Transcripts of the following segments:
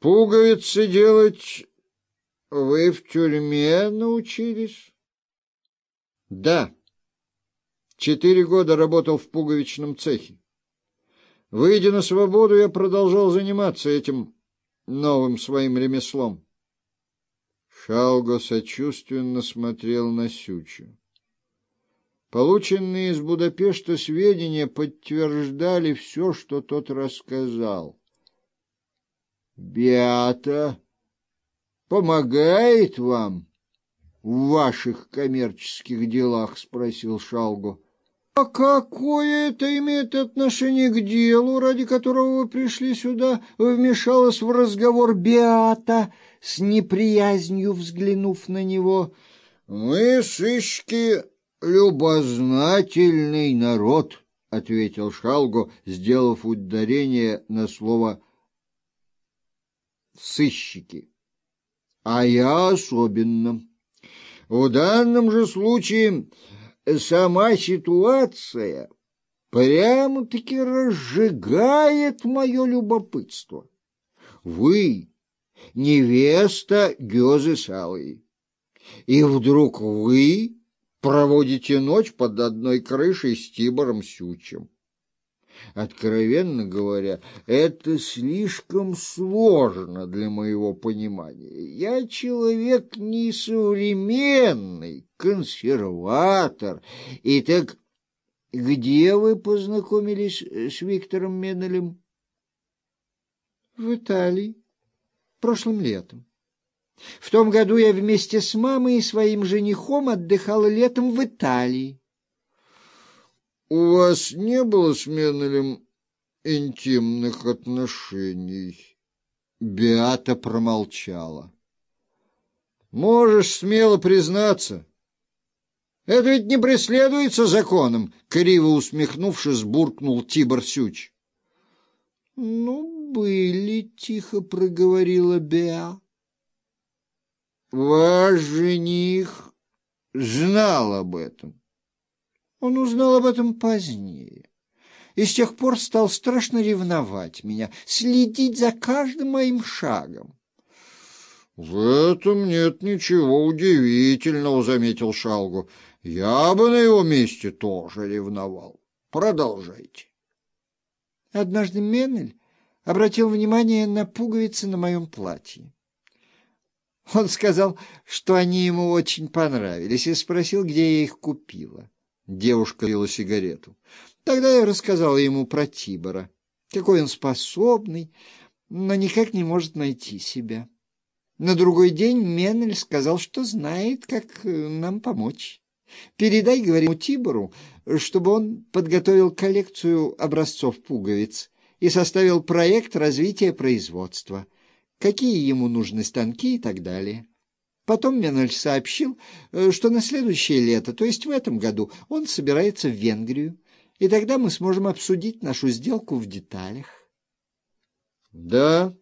Пуговицы делать вы в тюрьме научились? Да. Четыре года работал в пуговичном цехе. Выйдя на свободу, я продолжал заниматься этим новым своим ремеслом. Шалго сочувственно смотрел на Сючу. Полученные из Будапешта сведения подтверждали все, что тот рассказал. «Беата помогает вам в ваших коммерческих делах?» — спросил Шалго. «А какое это имеет отношение к делу, ради которого вы пришли сюда?» — вмешалась в разговор Беата, с неприязнью взглянув на него. «Мы, сыщики, любознательный народ», — ответил Шалго, сделав ударение на слово «сыщики». «А я особенно. В данном же случае сама ситуация прямо-таки разжигает мое любопытство. Вы невеста Гёзы Салы, и вдруг вы проводите ночь под одной крышей с Тибором Сючем. Откровенно говоря, это слишком сложно для моего понимания. Я человек несовременный, консерватор. И так где вы познакомились с Виктором Меннелем? В Италии, прошлым летом. В том году я вместе с мамой и своим женихом отдыхала летом в Италии. У вас не было с Меннелем интимных отношений? Беата промолчала. Можешь смело признаться. Это ведь не преследуется законом, криво усмехнувшись, буркнул Тибор Сюч. Ну, были, тихо проговорила Беа. Ваш жених знал об этом. Он узнал об этом позднее и с тех пор стал страшно ревновать меня, следить за каждым моим шагом. — В этом нет ничего удивительного, — заметил Шалгу. — Я бы на его месте тоже ревновал. Продолжайте. Однажды Меннель обратил внимание на пуговицы на моем платье. Он сказал, что они ему очень понравились, и спросил, где я их купила. Девушка пила сигарету. Тогда я рассказала ему про Тибора, какой он способный, но никак не может найти себя. На другой день Меннель сказал, что знает, как э, нам помочь. Передай, говорим, Тибору, чтобы он подготовил коллекцию образцов пуговиц и составил проект развития производства, какие ему нужны станки и так далее. Потом Менель сообщил, э, что на следующее лето, то есть в этом году, он собирается в Венгрию, и тогда мы сможем обсудить нашу сделку в деталях. — Да,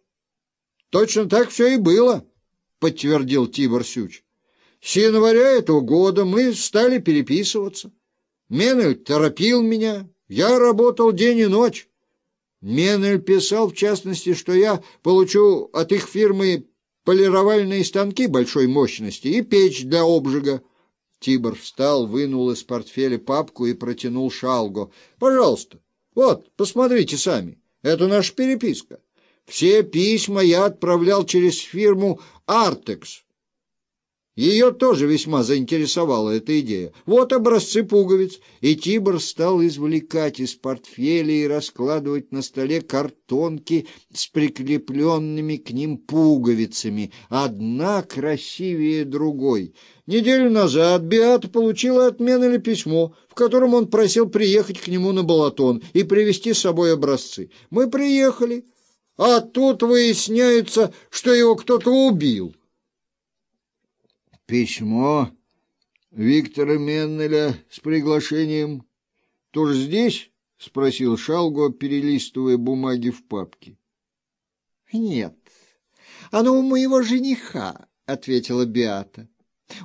точно так все и было, — подтвердил Тибор Сюч. — С января этого года мы стали переписываться. Менель торопил меня, я работал день и ночь. Менель писал, в частности, что я получу от их фирмы полировальные станки большой мощности и печь для обжига. Тибор встал, вынул из портфеля папку и протянул Шалго. «Пожалуйста, вот, посмотрите сами. Это наша переписка. Все письма я отправлял через фирму «Артекс». Ее тоже весьма заинтересовала эта идея. Вот образцы пуговиц, и Тибор стал извлекать из портфеля и раскладывать на столе картонки с прикрепленными к ним пуговицами, одна красивее другой. Неделю назад Беата получила от Меннеля письмо, в котором он просил приехать к нему на Балатон и привезти с собой образцы. Мы приехали, а тут выясняется, что его кто-то убил. Письмо Виктора Меннеля с приглашением тоже здесь? — спросил Шалго, перелистывая бумаги в папке. — Нет, оно у моего жениха, — ответила Биата.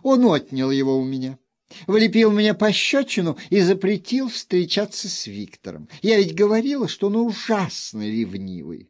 Он отнял его у меня, влепил меня по щечину и запретил встречаться с Виктором. Я ведь говорила, что он ужасно ревнивый.